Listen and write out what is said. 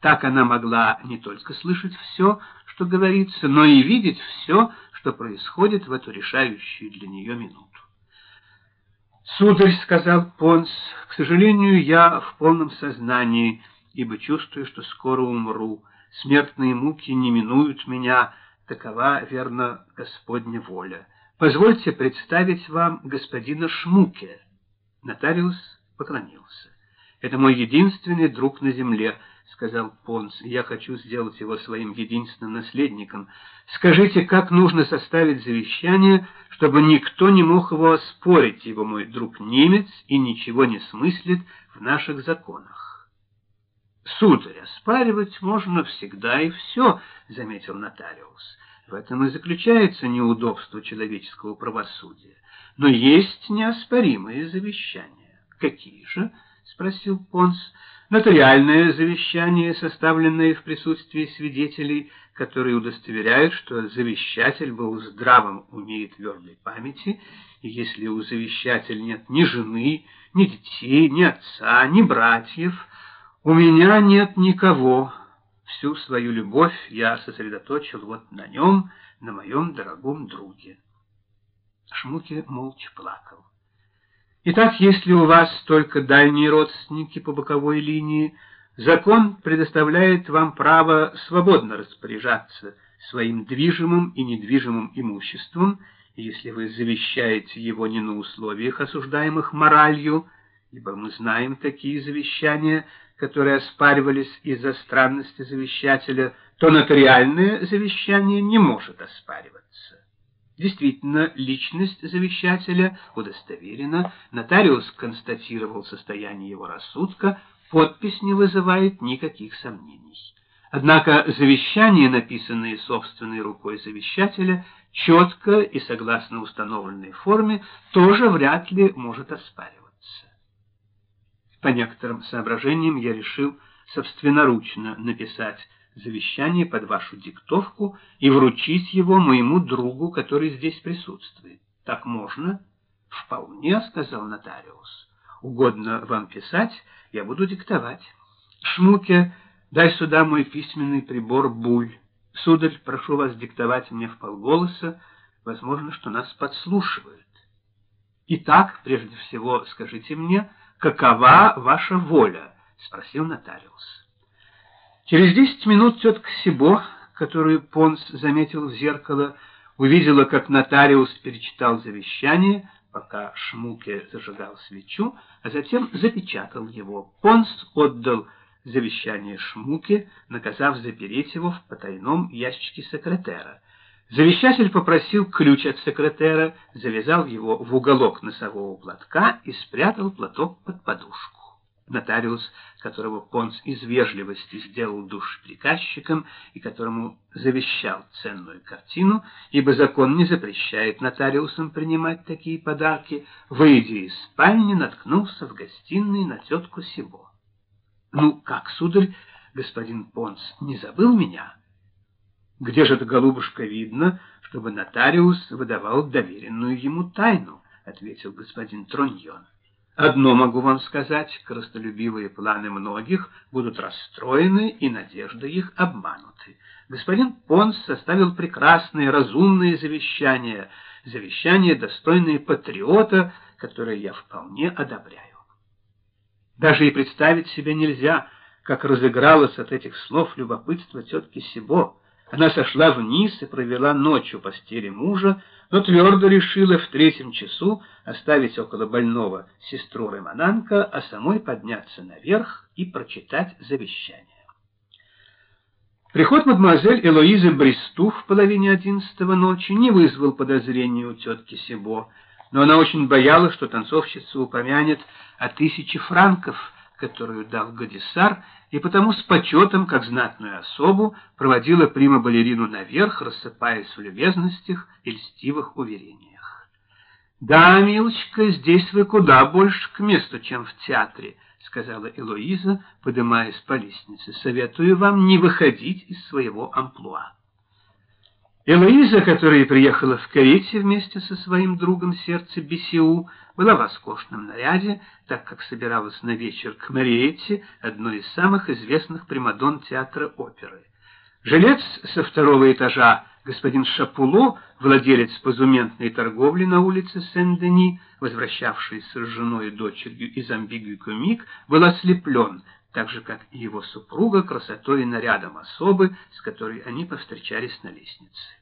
Так она могла не только слышать все, что говорится, но и видеть все, что происходит в эту решающую для нее минуту. «Сударь», — сказал Понс, — «к сожалению, я в полном сознании, ибо чувствую, что скоро умру. Смертные муки не минуют меня, такова, верно, Господня воля. Позвольте представить вам господина Шмуке». Нотариус поклонился. «Это мой единственный друг на земле», — сказал Понс. «Я хочу сделать его своим единственным наследником. Скажите, как нужно составить завещание, чтобы никто не мог его оспорить, ибо мой друг немец и ничего не смыслит в наших законах». «Сударь, оспаривать можно всегда и все», — заметил нотариус. «В этом и заключается неудобство человеческого правосудия. Но есть неоспоримые завещания. Какие же?» — спросил Понс. Нотариальное завещание, составленное в присутствии свидетелей, которые удостоверяют, что завещатель был в здравом уме и твердой памяти, и если у завещателя нет ни жены, ни детей, ни отца, ни братьев, у меня нет никого. Всю свою любовь я сосредоточил вот на нем, на моем дорогом друге. Шмуке молча плакал. Итак, если у вас только дальние родственники по боковой линии, закон предоставляет вам право свободно распоряжаться своим движимым и недвижимым имуществом, если вы завещаете его не на условиях, осуждаемых моралью, ибо мы знаем такие завещания, которые оспаривались из-за странности завещателя, то нотариальное завещание не может оспариваться. Действительно, личность завещателя удостоверена, нотариус констатировал состояние его рассудка, подпись не вызывает никаких сомнений. Однако завещание, написанное собственной рукой завещателя, четко и согласно установленной форме, тоже вряд ли может оспариваться. По некоторым соображениям я решил собственноручно написать завещание под вашу диктовку и вручить его моему другу, который здесь присутствует. Так можно? Вполне, сказал нотариус. Угодно вам писать, я буду диктовать. Шмуке, дай сюда мой письменный прибор буль. Сударь, прошу вас диктовать мне в полголоса, возможно, что нас подслушивают. Итак, прежде всего, скажите мне, какова ваша воля? спросил нотариус. Через десять минут тетка Сибо, которую Понс заметил в зеркало, увидела, как нотариус перечитал завещание, пока Шмуке зажигал свечу, а затем запечатал его. Понс отдал завещание Шмуке, наказав запереть его в потайном ящике секретера. Завещатель попросил ключ от секретера, завязал его в уголок носового платка и спрятал платок под подушку. Нотариус, которого Понс из вежливости сделал душ приказчиком и которому завещал ценную картину, ибо закон не запрещает нотариусам принимать такие подарки, выйдя из спальни, наткнулся в гостиной на тетку Сибо. «Ну, как, сударь, господин Понс, не забыл меня?» «Где же это, голубушка, видно, чтобы нотариус выдавал доверенную ему тайну?» — ответил господин Троньон. Одно могу вам сказать, крастолюбивые планы многих будут расстроены и надежды их обмануты. Господин Понс составил прекрасные, разумные завещания, завещания, достойные патриота, которые я вполне одобряю. Даже и представить себе нельзя, как разыгралось от этих слов любопытство тетки Сибо, она сошла вниз и провела ночь у постели мужа, но твердо решила в третьем часу оставить около больного сестру Ремананка, а самой подняться наверх и прочитать завещание. Приход мадемуазель Элоизы Бристу в половине одиннадцатого ночи не вызвал подозрений у тетки Сибо, но она очень боялась, что танцовщица упомянет о тысяче франков, которую дал Гадисар, и потому с почетом, как знатную особу, проводила прима-балерину наверх, рассыпаясь в любезностях и льстивых уверениях. «Да, милочка, здесь вы куда больше к месту, чем в театре», — сказала Элоиза, поднимаясь по лестнице. «Советую вам не выходить из своего амплуа». Элоиза, которая приехала в карете вместе со своим другом сердца Бесиу, была в роскошном наряде, так как собиралась на вечер к Мариетте, одной из самых известных примадон театра оперы. Жилец со второго этажа, господин Шапуло, владелец позументной торговли на улице Сен-Дени, возвращавшийся с женой и дочерью из Амбигю-Кумик, был ослеплен, так же, как и его супруга, красотой и нарядом особы, с которой они повстречались на лестнице.